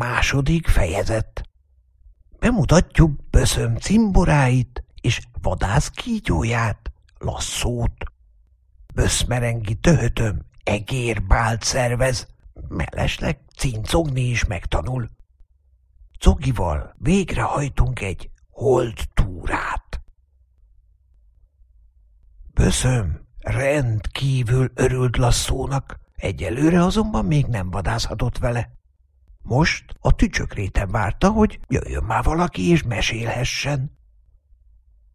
Második fejezet Bemutatjuk Böszöm cimboráit és vadász kígyóját, lasszót. Böszmerengi töhötöm egérbált szervez, mellesleg cincogni is megtanul. Cogival végrehajtunk egy hold túrát. Böszöm rendkívül örült lasszónak, egyelőre azonban még nem vadászhatott vele. Most a tücsökréten várta, hogy jöjjön már valaki és mesélhessen.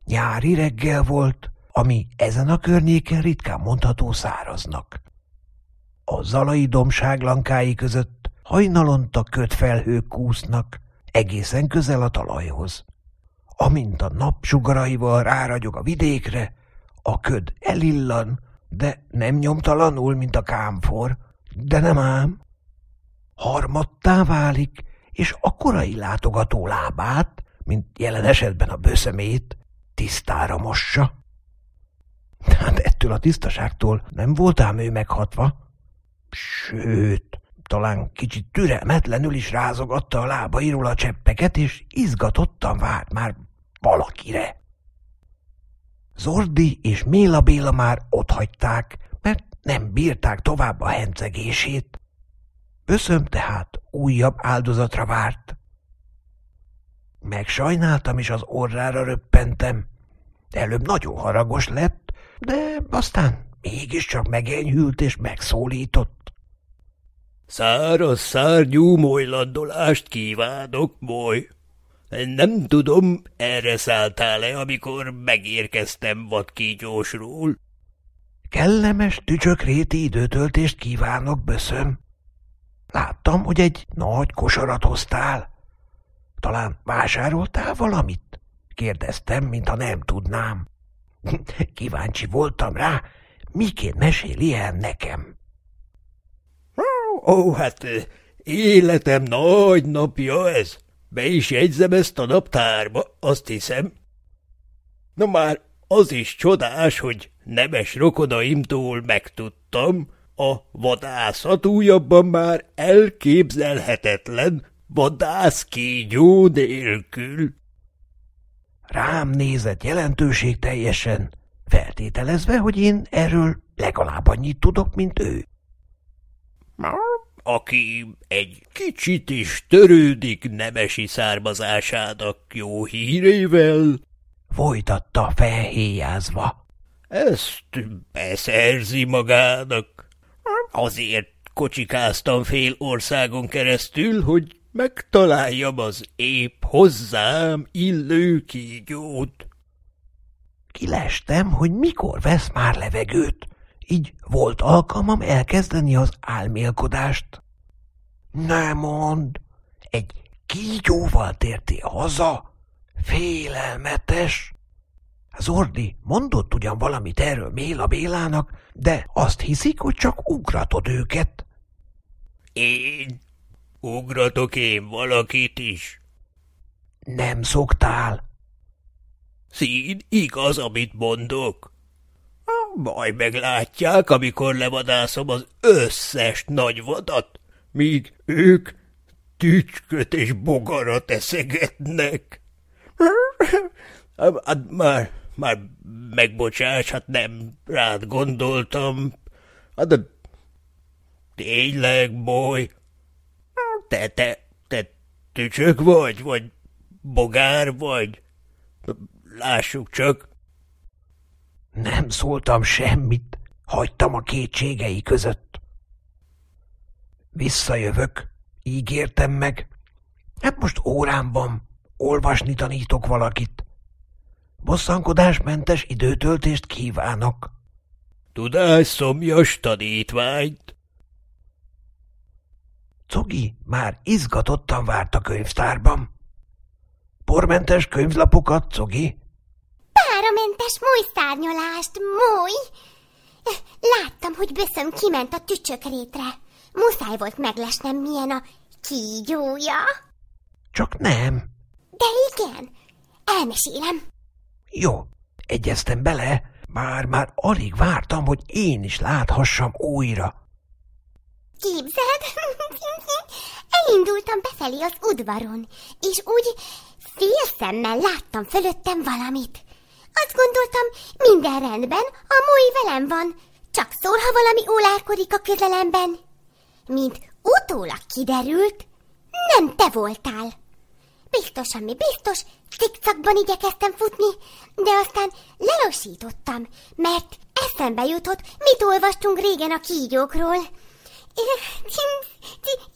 Nyári reggel volt, ami ezen a környéken ritkán mondható száraznak. A zalai domság lankái között hajnalonta kötfelhők kúsznak, egészen közel a talajhoz. Amint a nap sugaraival ráragyog a vidékre, a köd elillan, de nem nyomtalanul, mint a kámfor, de nem ám. Harmattá válik, és a korai látogató lábát, mint jelen esetben a böszemét, tisztára mossa. Hát ettől a tisztaságtól nem volt ám ő meghatva. Sőt, talán kicsit türelmetlenül is rázogatta a lábairól a cseppeket, és izgatottan várt már valakire. Zordi és Méla Béla már hagyták, mert nem bírták tovább a hencegését. Böszöm tehát újabb áldozatra várt. Megsajnáltam, és az orrára röppentem. Előbb nagyon haragos lett, de aztán mégiscsak megenyhült és megszólított. Száraz szárnyú molylandolást kívánok, moly. Nem tudom, erre szálltál-e, amikor megérkeztem vadkígyósról? Kellemes tücsökréti időtöltést kívánok, böszöm. Láttam, hogy egy nagy kosarat hoztál. Talán vásároltál valamit? Kérdeztem, mintha nem tudnám. Kíváncsi voltam rá, miként meséli el nekem. Ó, hát életem nagy napja ez. Be is jegyzem ezt a naptárba, azt hiszem. Na már az is csodás, hogy nemes rokonaimtól megtudtam, a vadászat újabban már elképzelhetetlen, vadász kígyó nélkül. Rám nézett jelentőség teljesen, feltételezve, hogy én erről legalább annyit tudok, mint ő. Aki egy kicsit is törődik nemesi származásának jó hírével, folytatta felhéjázva. Ezt beszerzi magának. Azért kocsikáztam fél országon keresztül, hogy megtaláljam az épp hozzám illő kígyót. Kilestem, hogy mikor vesz már levegőt, így volt alkalmam elkezdeni az álmélkodást. Ne mond, egy kígyóval tértél haza? Félelmetes! Zordi mondott ugyan valamit erről Méla Bélának, de azt hiszik, hogy csak ugratod őket. Én? Ugratok én valakit is? Nem szoktál. Szín, igaz, amit mondok? Majd meglátják, amikor levadászom az összes nagy vadat, míg ők tücsköt és bogarat eszegetnek. Hát már már megbocsáss, hát nem rád gondoltam. Hát de tényleg, boly, te, te, te tücsök vagy, vagy bogár vagy? Lássuk csak. Nem szóltam semmit, hagytam a kétségei között. Visszajövök, ígértem meg. Hát most órám van, olvasni tanítok valakit. Bosszankodásmentes időtöltést kívánok. Tudás szomjas tanítványt? Cogi már izgatottan várt a könyvtárban. Pormentes könyvlapokat, Cogi? Páramentes mújszárnyolást, múj! Láttam, hogy böszöm kiment a tücsökrétre. Muszáj volt meglesnem, milyen a kígyója. Csak nem. De igen, elmesélem. Jó, egyeztem bele, már már alig vártam, hogy én is láthassam újra. Képzeld, Elindultam befelé az udvaron, és úgy félszemmel láttam fölöttem valamit. Azt gondoltam, minden rendben, a mói velem van, csak szól, ha valami ólárkodik a közelemben. Mint utólag kiderült, nem te voltál. Biztos, ami biztos, cikcakban igyekeztem futni, de aztán lelassítottam, mert eszembe jutott, mit olvastunk régen a kígyókról.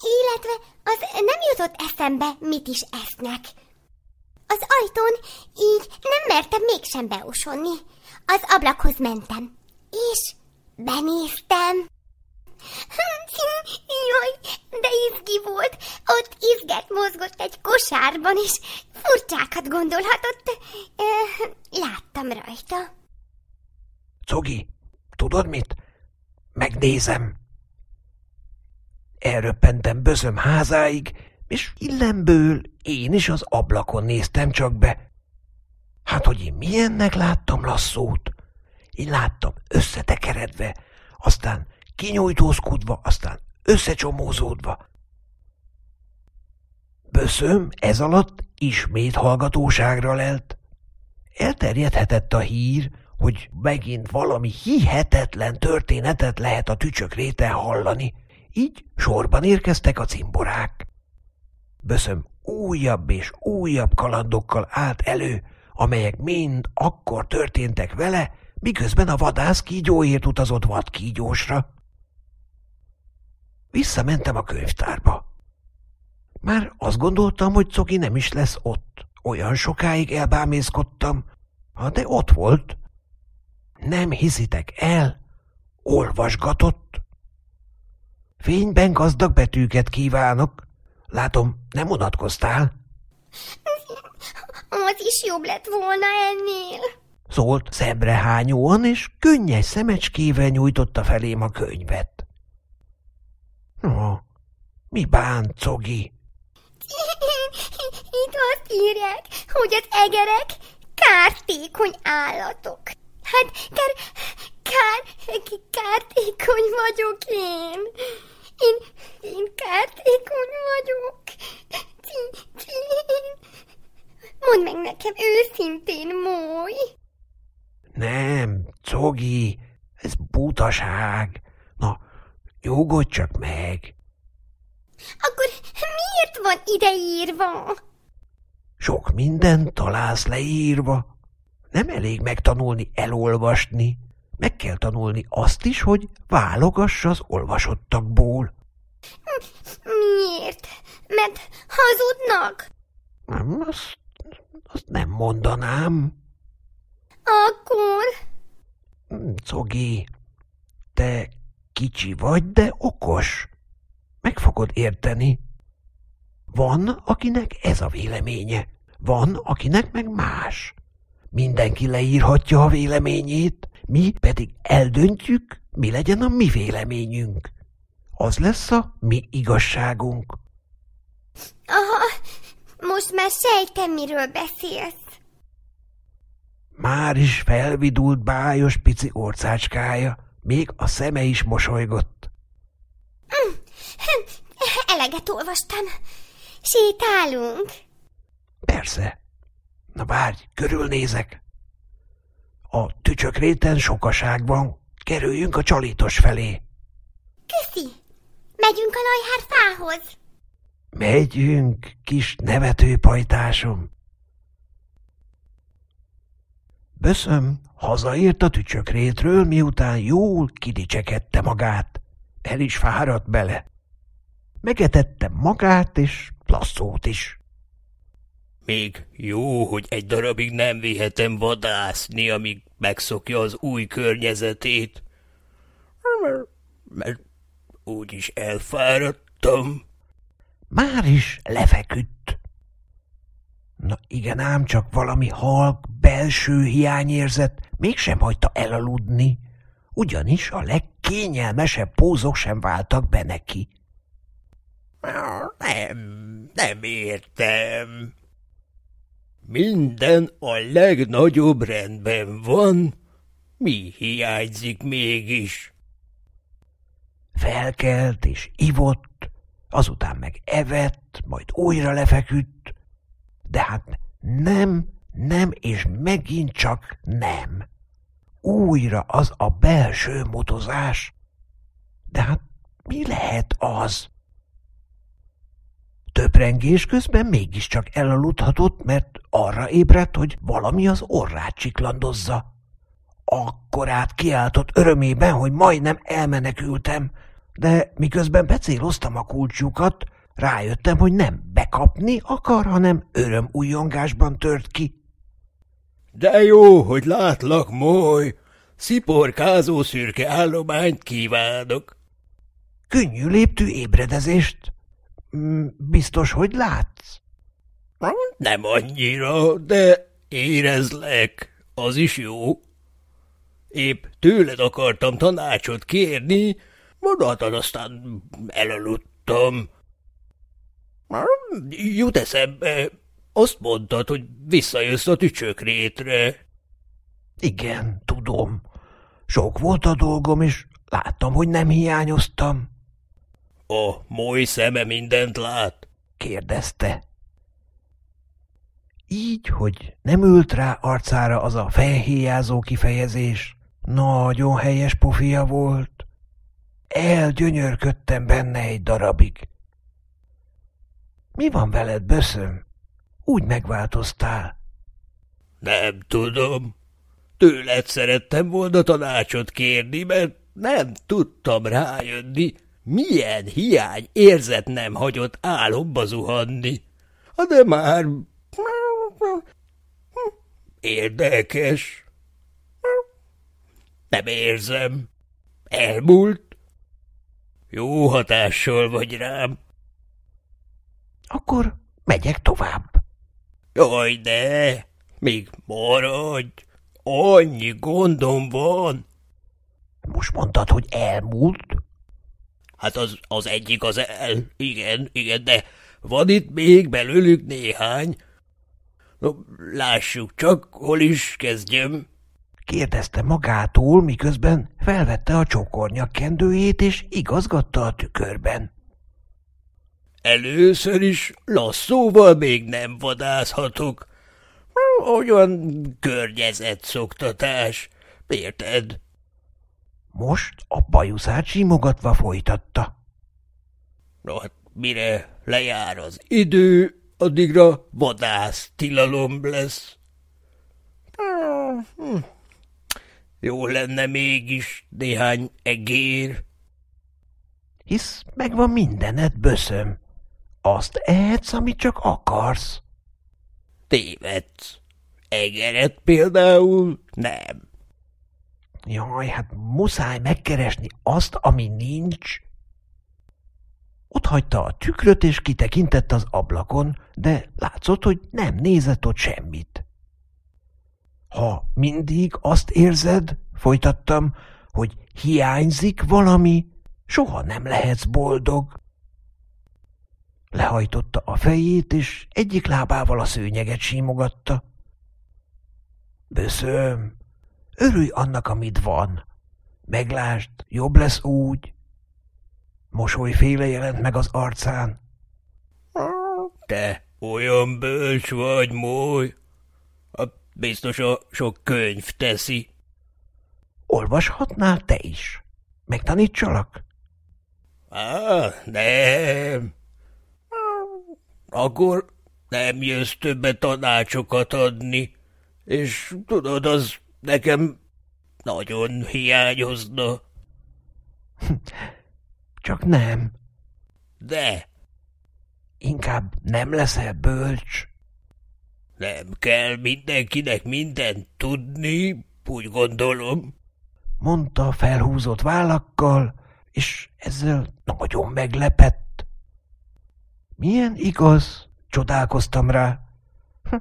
Illetve az nem jutott eszembe, mit is esznek. Az ajtón így nem mertem mégsem beosonni. Az ablakhoz mentem, és benéztem. Jaj, de izgi volt. Ott izget mozgott egy kosárban, és furcsákat gondolhatott. Láttam rajta. Cogi, tudod mit? Megnézem. Elröppentem bözöm házáig, és illemből én is az ablakon néztem csak be. Hát, hogy én milyennek láttam lasszót? Én láttam összetekeredve, aztán kinyújtózkodva, aztán összecsomózódva. Böszöm ez alatt ismét hallgatóságra lelt. Elterjedhetett a hír, hogy megint valami hihetetlen történetet lehet a tücsök réten hallani. Így sorban érkeztek a cimborák. Böszöm újabb és újabb kalandokkal állt elő, amelyek mind akkor történtek vele, miközben a vadász kígyóért utazott vadkígyósra. Visszamentem a könyvtárba. Már azt gondoltam, hogy Cogi nem is lesz ott. Olyan sokáig elbámészkodtam, de ott volt. Nem hiszitek el? Olvasgatott. Fényben gazdag betűket kívánok. Látom, nem unatkoztál? Az is jobb lett volna ennél. Szólt szemrehányóan, és könnyes szemecskével nyújtotta felém a könyvet. No, mi bán, Cogi? Itt azt írják, hogy az egerek kártékony állatok. Hát, kár, kár, kártékony vagyok én. Én, én kártékony vagyok. Mondd meg nekem őszintén, Mój. Nem, Cogi, ez butaság. Na, nyugodj csak meg. Akkor miért van ideírva? Sok minden találsz leírva. Nem elég megtanulni elolvasni. Meg kell tanulni azt is, hogy válogass az olvasottakból. Miért? Mert hazudnak? Nem, azt, azt nem mondanám. Akkor? Cogi, te kicsi vagy, de okos. Meg fogod érteni. Van, akinek ez a véleménye, van, akinek meg más. Mindenki leírhatja a véleményét, mi pedig eldöntjük, mi legyen a mi véleményünk. Az lesz a mi igazságunk. Aha, most már sejtem, miről beszélsz. Már is felvidult bájos pici orcácskája, még a szeme is mosolygott. Eleget olvastam. Sétálunk. Persze. Na várj, körülnézek. A tücsök réten sokaság van. Kerüljünk a csalítos felé. Köszi. Megyünk a lajhár fához. Megyünk, kis nevetőpajtásom. Böszöm hazaért a tücsökrétről, miután jól kidicsekedte magát. El is fáradt bele. Megetette magát és lasszót is. Még jó, hogy egy darabig nem vihetem vadászni, amíg megszokja az új környezetét. Mert úgyis elfáradtam. Már is lefeküdt. Na igen ám, csak valami halk, belső hiányérzet mégsem hagyta elaludni, ugyanis a legkényelmesebb pózok sem váltak be neki. Nem, nem értem. Minden a legnagyobb rendben van. Mi hiányzik mégis? Felkelt és ivott, azután meg evett, majd újra lefeküdt, de hát nem, nem és megint csak nem. Újra az a belső motozás. De hát mi lehet az? Töprengés közben mégiscsak elaludhatott, mert arra ébredt, hogy valami az orrát csiklandozza. Akkorát kiáltott örömében, hogy majdnem elmenekültem, de miközben becéloztam a kulcsjukat, rájöttem, hogy nem bekapni akar, hanem öröm újongásban tört ki. De jó, hogy látlak, moly! Sziporkázó szürke állományt kívánok! Könnyű léptű ébredezést. Mm, biztos, hogy látsz? Nem annyira, de érezlek, az is jó. Épp tőled akartam tanácsot kérni, mondatod aztán elaludtam. Jut eszembe, azt mondtad, hogy visszajössz a tücsökrétre. Igen, tudom. Sok volt a dolgom, és láttam, hogy nem hiányoztam. A moly szeme mindent lát? kérdezte. Így, hogy nem ült rá arcára az a felhéjázó kifejezés, nagyon helyes pofia volt. Elgyönyörködtem benne egy darabig. Mi van veled, böszöm? Úgy megváltoztál. Nem tudom. Tőled szerettem volna tanácsot kérni, mert nem tudtam rájönni, milyen hiány érzet nem hagyott álomba zuhanni. De már... Érdekes. Nem érzem. Elmúlt. Jó hatással vagy rám. Akkor megyek tovább. Jaj, de, még maradj. Annyi gondom van. Most mondtad, hogy elmúlt? Hát az, az egyik az el, igen, igen, de van itt még belőlük néhány. No, lássuk csak, hol is kezdjem. Kérdezte magától, miközben felvette a csokornyakkendőjét és igazgatta a tükörben. Először is lasszóval még nem vadászhatok. Olyan környezet szoktatás, érted? Most a bajuszát simogatva folytatta. No, hát mire lejár az idő, addigra vadász tilalom lesz. Jó lenne mégis néhány egér. Hisz megvan mindened, böszöm. Azt ehetsz, amit csak akarsz. Tévedsz. Egeret például nem. Jaj, hát muszáj megkeresni azt, ami nincs. Ott hagyta a tükröt, és kitekintett az ablakon, de látszott, hogy nem nézett ott semmit. Ha mindig azt érzed, folytattam, hogy hiányzik valami, soha nem lehetsz boldog. Lehajtotta a fejét, és egyik lábával a szőnyeget símogatta. Böszöm, örülj annak, amit van. Meglásd, jobb lesz úgy. Mosoly féle jelent meg az arcán. Te olyan bölcs vagy, moly. Biztos a sok könyv teszi. Olvashatnál te is? Megtanítsalak? Á, nem. Akkor nem jössz többet tanácsokat adni, és tudod, az nekem nagyon hiányozna. Csak nem. De. Inkább nem leszel bölcs. Nem kell mindenkinek mindent tudni, úgy gondolom. Mondta felhúzott vállakkal, és ezzel nagyon meglepett. Milyen igaz, csodálkoztam rá. Hm,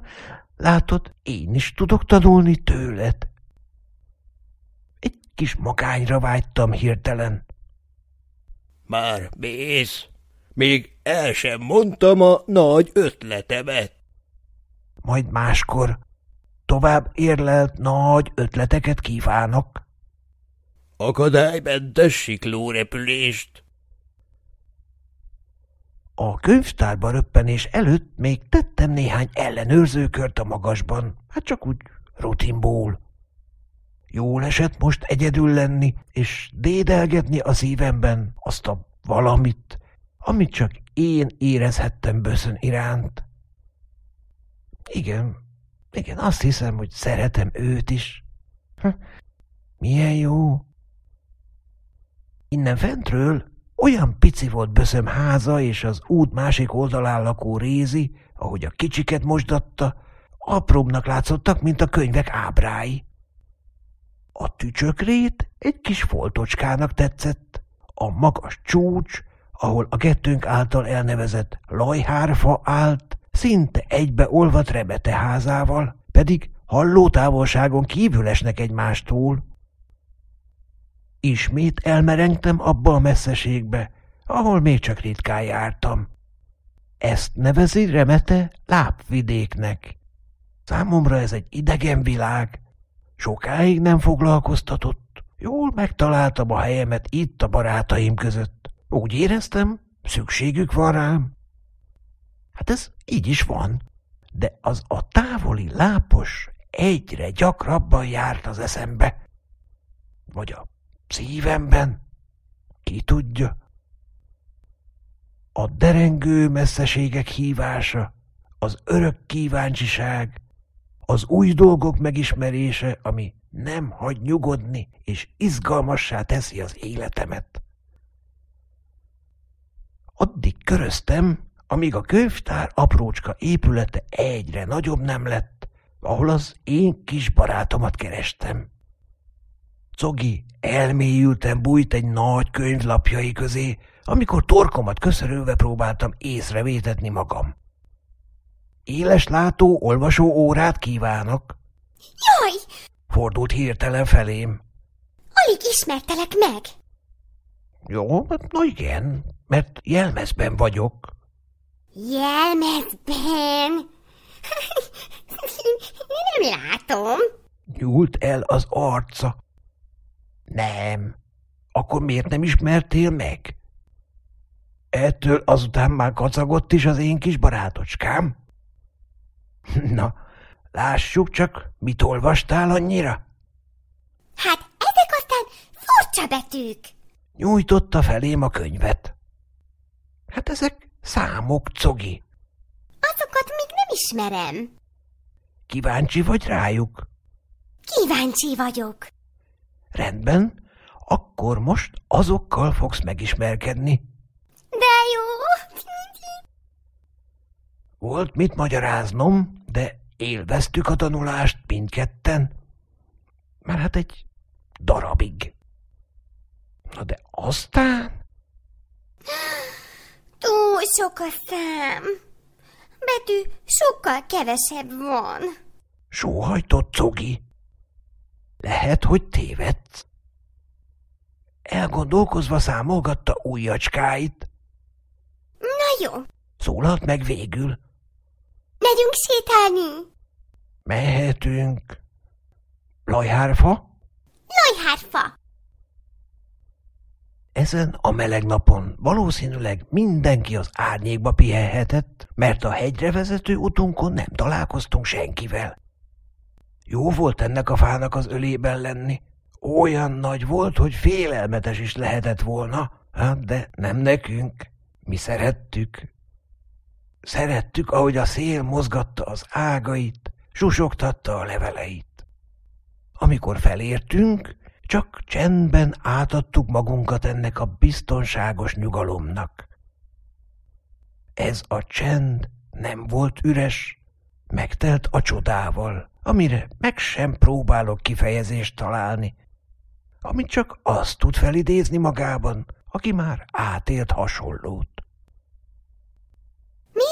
látod, én is tudok tanulni tőled. Egy kis magányra vágytam hirtelen. Már mész? Még el sem mondtam a nagy ötletemet. Majd máskor tovább érlelt nagy ötleteket kívánok. Akadálymentes siklórepülést. A könyvtárba röppenés előtt még tettem néhány ellenőrzőkört a magasban, hát csak úgy rutinból. Jól esett most egyedül lenni, és dédelgetni a szívemben azt a valamit, amit csak én érezhettem böszön iránt. Igen, igen, azt hiszem, hogy szeretem őt is. Hm, milyen jó. Innen fentről olyan pici volt böszöm háza és az út másik oldalán lakó rézi, ahogy a kicsiket mosdatta, apróbbnak látszottak, mint a könyvek ábrái. A tücsökrét egy kis foltocskának tetszett, a magas csúcs, ahol a kettőnk által elnevezett lajhárfa állt, szinte egybe olvat rebete házával, pedig hallótávolságon kívül esnek egymástól. Ismét elmerengtem abba a messzeségbe, ahol még csak ritkán jártam. Ezt nevezi Remete lápvidéknek. Számomra ez egy idegen világ. Sokáig nem foglalkoztatott. Jól megtaláltam a helyemet itt a barátaim között. Úgy éreztem, szükségük van rám. Hát ez így is van, de az a távoli lápos egyre gyakrabban járt az eszembe. Vagy a szívemben, ki tudja. A derengő messzeségek hívása, az örök kíváncsiság, az új dolgok megismerése, ami nem hagy nyugodni és izgalmassá teszi az életemet. Addig köröztem, amíg a könyvtár aprócska épülete egyre nagyobb nem lett, ahol az én kis barátomat kerestem. Cogi elmélyülten bújt egy nagy könyv lapjai közé, amikor torkomat köszörülve próbáltam észrevétetni magam. Éles látó olvasó órát kívánok. Jaj! Fordult hirtelen felém. Alig ismertelek meg. Jó, hát na igen, mert jelmezben vagyok. Jelmezben? Nem látom. Nyúlt el az arca. Nem. Akkor miért nem ismertél meg? Ettől azután már kacagott is az én kis barátocskám. Na, lássuk csak, mit olvastál annyira? Hát ezek aztán furcsa betűk. Nyújtotta felém a könyvet. Hát ezek számok, Cogi. Azokat még nem ismerem. Kíváncsi vagy rájuk? Kíváncsi vagyok. Rendben, akkor most azokkal fogsz megismerkedni. De jó. Volt mit magyaráznom, de élveztük a tanulást mindketten. Már hát egy darabig. Na de aztán... Túl sok a szám. Betű sokkal kevesebb van. Sóhajtott Cogi. Lehet, hogy tévedsz. Elgondolkozva számolgatta ujjacskáit. Na jó, Szólalt meg végül. megyünk sétálni. Mehetünk. Lajhárfa? Lajhárfa. Ezen a meleg napon valószínűleg mindenki az árnyékba pihenhetett, mert a hegyre vezető utunkon nem találkoztunk senkivel. Jó volt ennek a fának az ölében lenni. Olyan nagy volt, hogy félelmetes is lehetett volna, hát de nem nekünk. Mi szerettük. Szerettük, ahogy a szél mozgatta az ágait, susogtatta a leveleit. Amikor felértünk, csak csendben átadtuk magunkat ennek a biztonságos nyugalomnak. Ez a csend nem volt üres, megtelt a csodával, amire meg sem próbálok kifejezést találni, amit csak azt tud felidézni magában, aki már átélt hasonlót. Mi?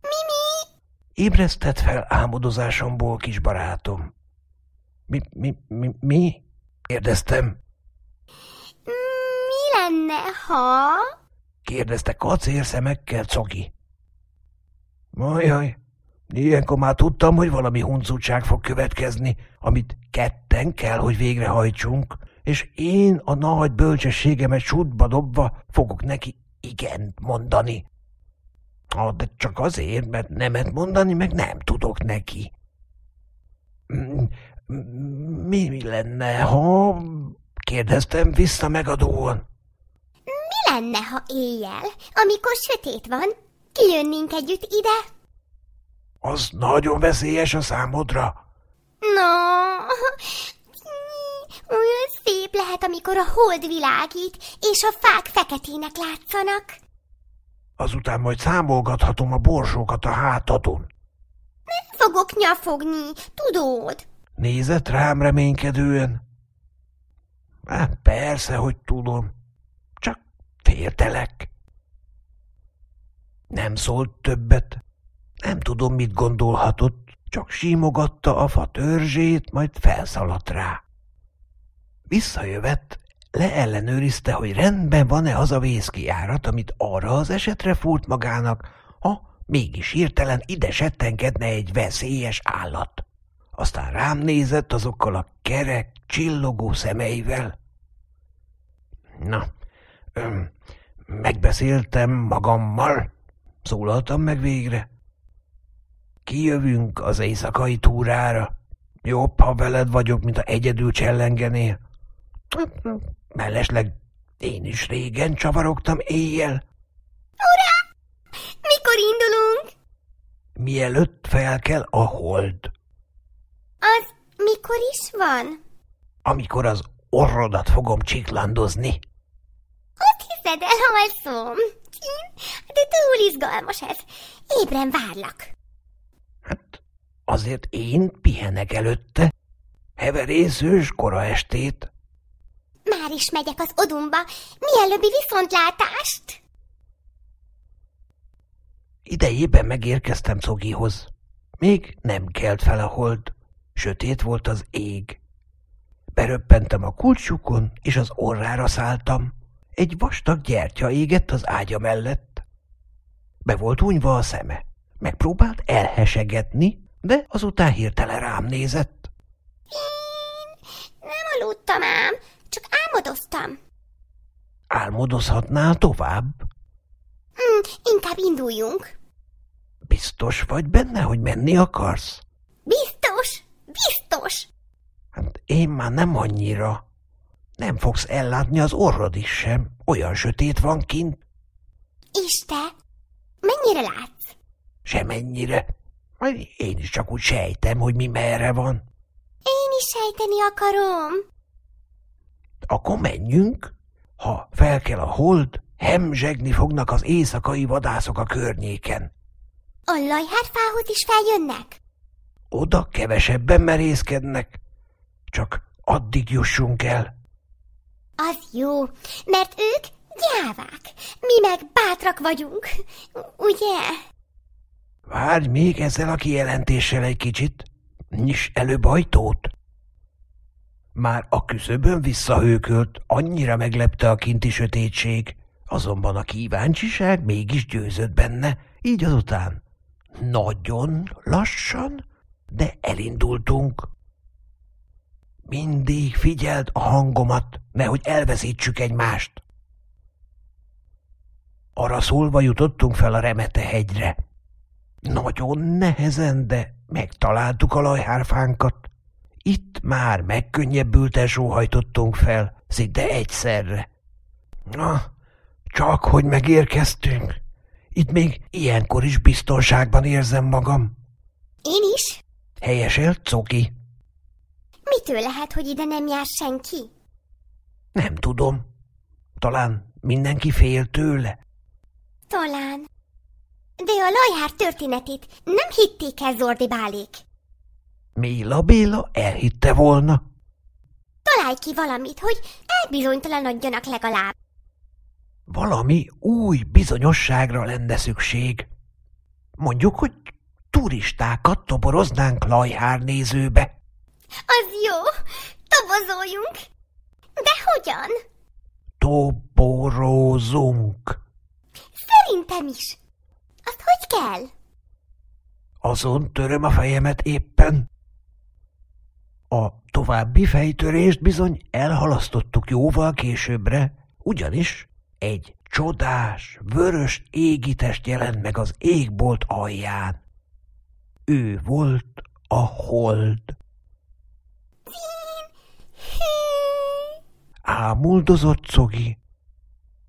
Mi, mi? Ébresztett fel álmodozásomból, kis barátom. Mi, mi, mi, mi? Kérdeztem. Mi lenne, ha... Kérdezte kacér szemekkel Cogi. Ajaj, ilyenkor már tudtam, hogy valami huncutság fog következni, amit ketten kell, hogy végrehajtsunk, és én a nagy bölcsességemet sútba dobva fogok neki igent mondani. Ha, de csak azért, mert nemet mondani meg nem tudok neki. Mi, mi lenne, ha... kérdeztem vissza megadóan. Mi lenne, ha éjjel, amikor sötét van, kijönnénk együtt ide? Az nagyon veszélyes a számodra. No, olyan szép lehet, amikor a hold világít, és a fák feketének látszanak. Azután majd számolgathatom a borsókat a hátadon. Fogok nyafogni, tudod? Nézett rám reménykedően. Hát persze, hogy tudom. Csak féltelek. Nem szólt többet. Nem tudom, mit gondolhatott, csak símogatta a fa törzsét, majd felszaladt rá. Visszajövett, leellenőrizte, hogy rendben van-e az a vészkiárat, amit arra az esetre fúrt magának, ha mégis hirtelen ide settenkedne egy veszélyes állat. Aztán rám nézett azokkal a kerek, csillogó szemeivel. Na, öm, megbeszéltem magammal, szólaltam meg végre. Kijövünk az éjszakai túrára. Jobb, ha veled vagyok, mint a egyedül csellengenél. Hát, Mellesleg én is régen csavarogtam éjjel, Mikor indulunk? mielőtt fel kell a hold. Az mikor is van? Amikor az orrodat fogom csiklandozni. Hogy hiszed el, alszom? De túl izgalmas ez. Ébren várlak. Azért én pihenek előtte. Heverészős kora estét. Már is megyek az odumba. Mielőbbi viszontlátást! Idejében megérkeztem Cogihoz. Még nem kelt fel a hold. Sötét volt az ég. Beröppentem a kulcsukon, és az orrára szálltam. Egy vastag gyertya égett az ágya mellett. Be volt hunyva a szeme. Megpróbált elhesegetni, de azután hirtelen rám nézett. Én nem aludtam ám, csak álmodoztam. Álmodozhatnál tovább? Hm, inkább induljunk. Biztos vagy benne, hogy menni akarsz? Biztos, biztos. Hát én már nem annyira. Nem fogsz ellátni az orrod is sem. Olyan sötét van kint. És te? Mennyire látsz? Semennyire. Majd én is csak úgy sejtem, hogy mi merre van. Én is sejteni akarom. Akkor menjünk. Ha fel kell a hold, hemzsegni fognak az éjszakai vadászok a környéken. A lajhárfához is feljönnek? Oda kevesebben merészkednek. Csak addig jussunk el. Az jó, mert ők gyávák, mi meg bátrak vagyunk, ugye? Várj még ezzel a kijelentéssel egy kicsit. Nyis előbb ajtót. Már a küszöbön visszahőkölt, annyira meglepte a kinti sötétség, azonban a kíváncsiság mégis győzött benne, így azután nagyon lassan, de elindultunk. Mindig figyeld a hangomat, nehogy elveszítsük egymást. Arra szólva jutottunk fel a Remete hegyre. Nagyon nehezen, de megtaláltuk a lajhárfánkat. Itt már megkönnyebbülten sóhajtottunk fel, szinte egyszerre. Na, csak hogy megérkeztünk. Itt még ilyenkor is biztonságban érzem magam. Én is? Helyeselt, Coki? Mitől lehet, hogy ide nem jár senki? Nem tudom. Talán mindenki fél tőle. Talán. De a lajhár történetét nem hitték el Zordi Bálék. Méla Béla elhitte volna. Találj ki valamit, hogy elbizonytalanodjanak legalább. Valami új bizonyosságra lenne szükség. Mondjuk, hogy turistákat toboroznánk lajhárnézőbe. Az jó, tobozoljunk. De hogyan? Toborozunk. Szerintem is. Hogy kell? Azon töröm a fejemet éppen. A további fejtörést bizony elhalasztottuk jóval későbbre, ugyanis egy csodás, vörös égitest jelent meg az égbolt alján. Ő volt a hold. Ámuldozott Cogi.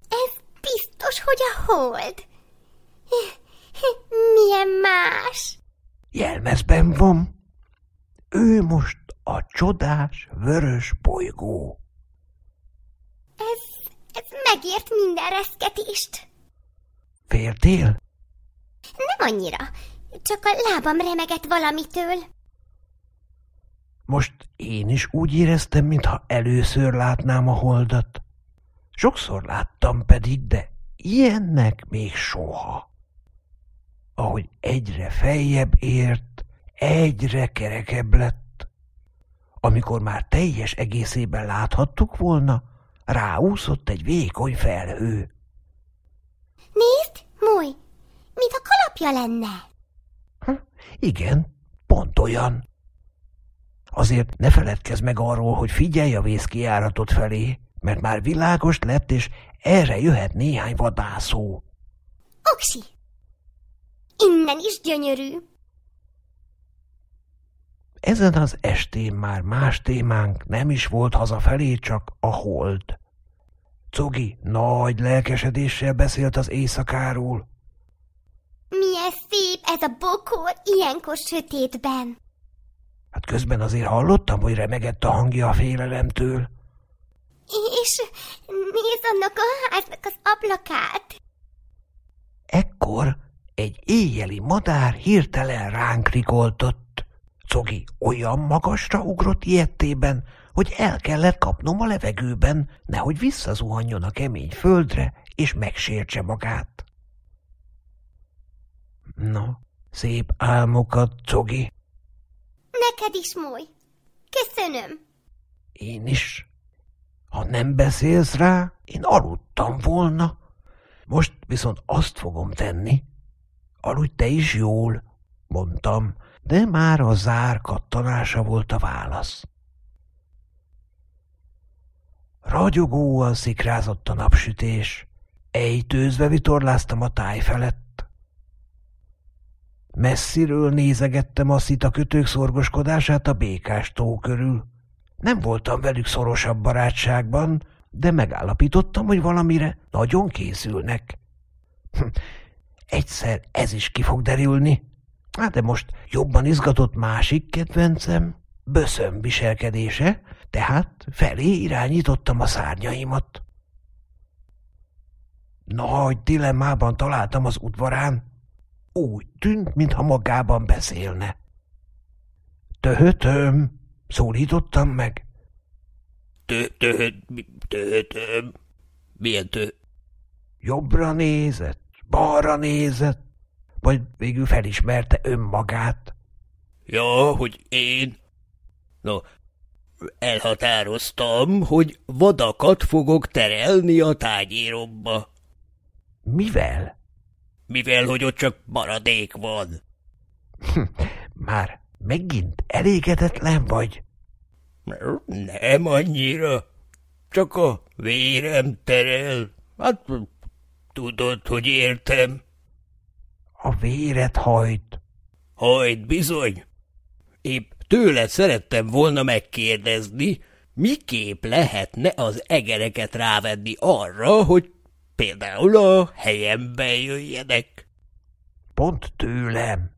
Ez biztos, hogy a hold. Milyen más? Jelmezben van. Ő most a csodás vörös bolygó. Ez, ez megért minden reszketést. Féltél? Nem annyira, csak a lábam remegett valamitől. Most én is úgy éreztem, mintha először látnám a holdat. Sokszor láttam pedig, de ilyennek még soha. Ahogy egyre feljebb ért, egyre kerekebb lett. Amikor már teljes egészében láthattuk volna, ráúszott egy vékony felhő. Nézd, Múj, mintha kalapja lenne. Hm, igen, pont olyan. Azért ne feledkezz meg arról, hogy figyelj a vészkijáratot felé, mert már világos lett, és erre jöhet néhány vadászó. Oksi! Innen is gyönyörű. Ezen az estén már más témánk nem is volt hazafelé, csak a hold. Cogi nagy lelkesedéssel beszélt az éjszakáról. Milyen szép ez a bokor ilyenkor sötétben. Hát közben azért hallottam, hogy remegett a hangja a félelemtől. És nézd annak a háznak az ablakát. Ekkor egy éjjeli madár hirtelen ránk rikoltott. Cogi olyan magasra ugrott ilyettében, hogy el kellett kapnom a levegőben, nehogy visszazuhanjon a kemény földre, és megsértse magát. No, szép álmokat, Cogi. Neked is, Moly. Köszönöm. Én is. Ha nem beszélsz rá, én aludtam volna. Most viszont azt fogom tenni. Aludj te is jól, mondtam, de már a zár kattanása volt a válasz. Ragyogóan szikrázott a napsütés, ejtőzve vitorláztam a táj felett. Messziről nézegettem a szita kötők szorgoskodását a békás tó körül. Nem voltam velük szorosabb barátságban, de megállapítottam, hogy valamire nagyon készülnek. Egyszer ez is ki fog derülni. Hát de most jobban izgatott másik kedvencem, böszöm viselkedése, tehát felé irányítottam a szárnyaimat. Nagy dilemmában találtam az udvarán. Úgy tűnt, mintha magában beszélne. Töhötöm, szólítottam meg. Töhöt, töhötöm. Milyen tö? Jobbra nézett, balra nézett, majd végül felismerte önmagát. Ja, hogy én? No, elhatároztam, hogy vadakat fogok terelni a tányéromba. Mivel? Mivel, hogy ott csak maradék van. Már megint elégedetlen vagy? Nem annyira. Csak a vérem terel. Hát tudod, hogy értem. A véret hajt. Hajt bizony. Épp tőled szerettem volna megkérdezni, miképp lehetne az egereket rávenni arra, hogy például a helyembe jöjjenek. Pont tőlem.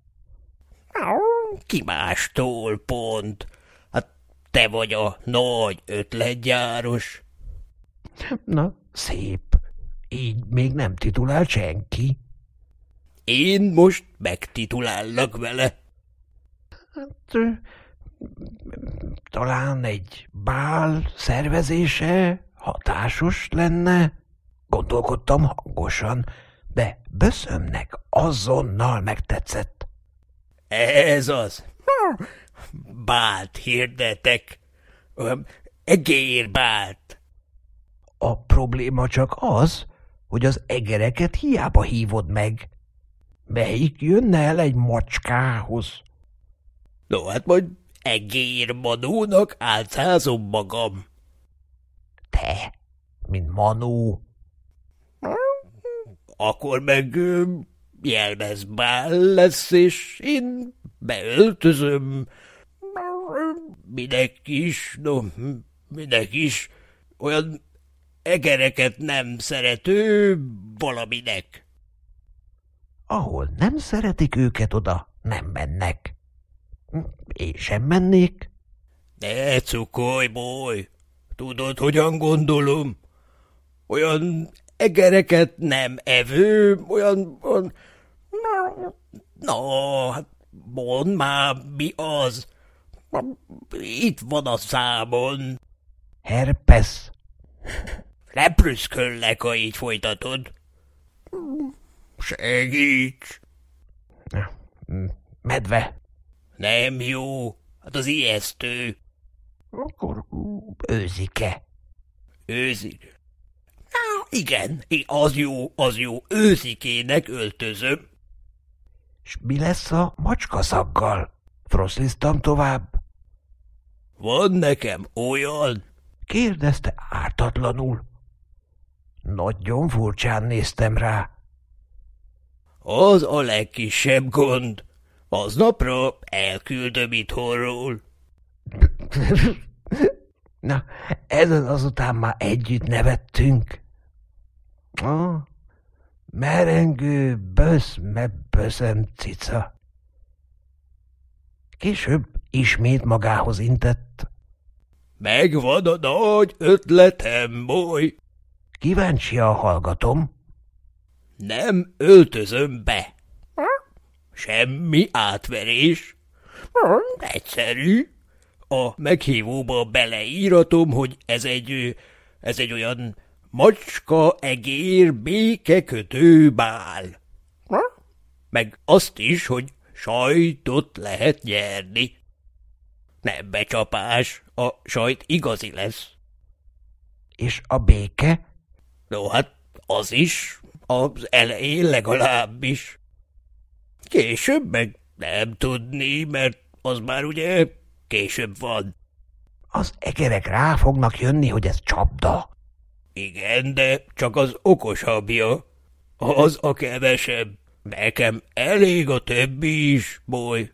Ki mástól pont? Hát te vagy a nagy ötletgyáros. Na, szép. Így még nem titulál senki. Én most megtitulállak vele. Hát, talán egy bál szervezése hatásos lenne, gondolkodtam hangosan, de böszömnek azonnal megtetszett. Ez az. Bált hirdetek. Egérbált. A probléma csak az, hogy az egereket hiába hívod meg. Melyik jönne el egy macskához? No, hát majd egér manónak álcázom magam. Te, mint manó. akkor meg jelmezbál lesz, és én beöltözöm. Minek is, no, minek is, olyan egereket nem szerető valaminek. Ahol nem szeretik őket, oda nem mennek. Én sem mennék. Ne cukolj, boly! Tudod, hogyan gondolom? Olyan egereket nem evő, olyan... olyan na, hát mondd már, mi az? Itt van a számon. Herpes. Ne prüszköllek, ha így folytatod. Segíts! Medve. Nem jó. Hát az ijesztő. Akkor őzike. Őzik. Na, igen, az jó, az jó. Őzikének öltözöm. S mi lesz a macskaszaggal? Froszliztam tovább. Van nekem olyan? Kérdezte ártatlanul. Nagyon furcsán néztem rá. Az a legkisebb gond. Aznapra elküldöm itthonról. Na, ezen azután már együtt nevettünk. Ah, merengő, bösz, me böszem cica. Később ismét magához intett. Megvan a nagy ötletem, boly. Kíváncsi a hallgatom. Nem öltözöm be. Semmi átverés. Egyszerű. A meghívóba beleíratom, hogy ez egy, ez egy olyan macska, egér, béke kötő bál. Meg azt is, hogy sajtot lehet nyerni. Nem becsapás, a sajt igazi lesz. És a béke? No, hát az is, az elején legalábbis. Később meg nem tudni, mert az már ugye később van. Az egerek rá fognak jönni, hogy ez csapda. Igen, de csak az okosabbja. Az a kevesebb. Nekem elég a többi is, boly.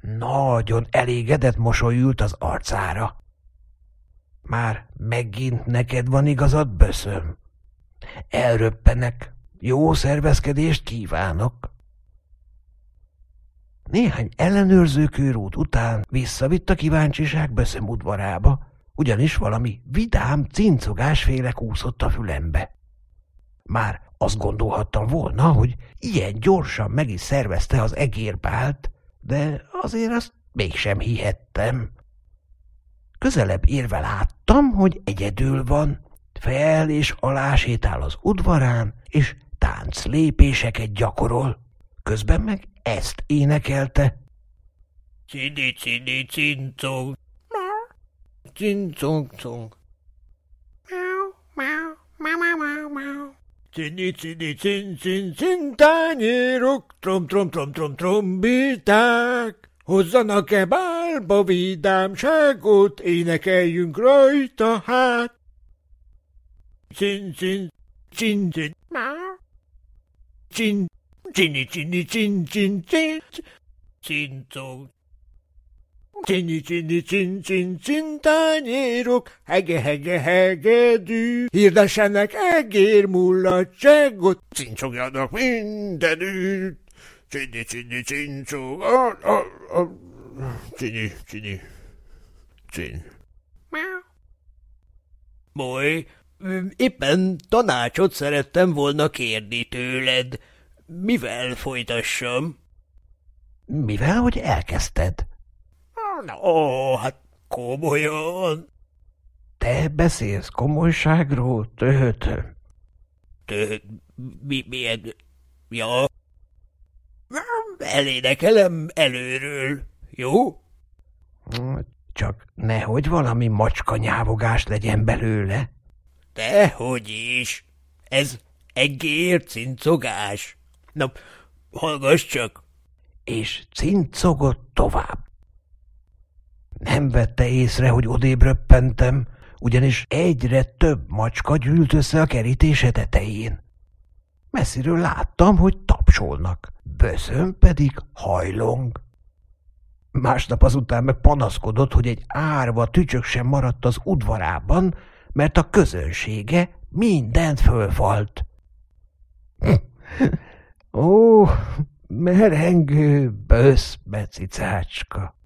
Nagyon elégedett mosolyült az arcára. Már megint neked van igazad, böszöm. Elröppenek. Jó szervezkedést kívánok. Néhány ellenőrző körút után visszavitt a kíváncsiság böszöm udvarába, ugyanis valami vidám cincogásféle kúszott a fülembe. Már azt gondolhattam volna, hogy ilyen gyorsan meg is szervezte az egérbált, de azért azt mégsem hihettem. Közelebb érve láttam, hogy egyedül van, fel és alá sétál az udvarán, és tánc lépéseket gyakorol. Közben meg ezt énekelte. Cini, cini, cincong. Cincong, cong. Cini, cini, cin, cin, cin, tányérok, trom, trom, trom, trom, trombiták. Hozzanak-e bálba vidámságot, énekeljünk rajta hát. Cin, cin, cin, cin, cin, Csini, csini, csin, csin, csin, cincog. Csini, csini, csin, csin, csin, tányérok, hege, hege, hegedű, hirdessenek egér mulatságot, cincogjanak mindenütt. Csini, csini, cincog, a, a, a, csini, csini, csin. Boly, éppen tanácsot szerettem volna kérni tőled. Mivel folytassam? Mivel, hogy elkezdted? Ó, hát komolyan. Te beszélsz komolyságról, töhötöm. Töhöt, mi, milyen, ja. Elénekelem előről, jó? Csak nehogy valami macska nyávogás legyen belőle. Dehogy is. Ez egér cincogás. Na, hallgass csak! És cincogott tovább. Nem vette észre, hogy odébb röppentem, ugyanis egyre több macska gyűlt össze a kerítése tetején. Messziről láttam, hogy tapsolnak, böszön pedig hajlong. Másnap azután meg panaszkodott, hogy egy árva tücsök sem maradt az udvarában, mert a közönsége mindent fölfalt. Ó, merengő bösz, becicácska!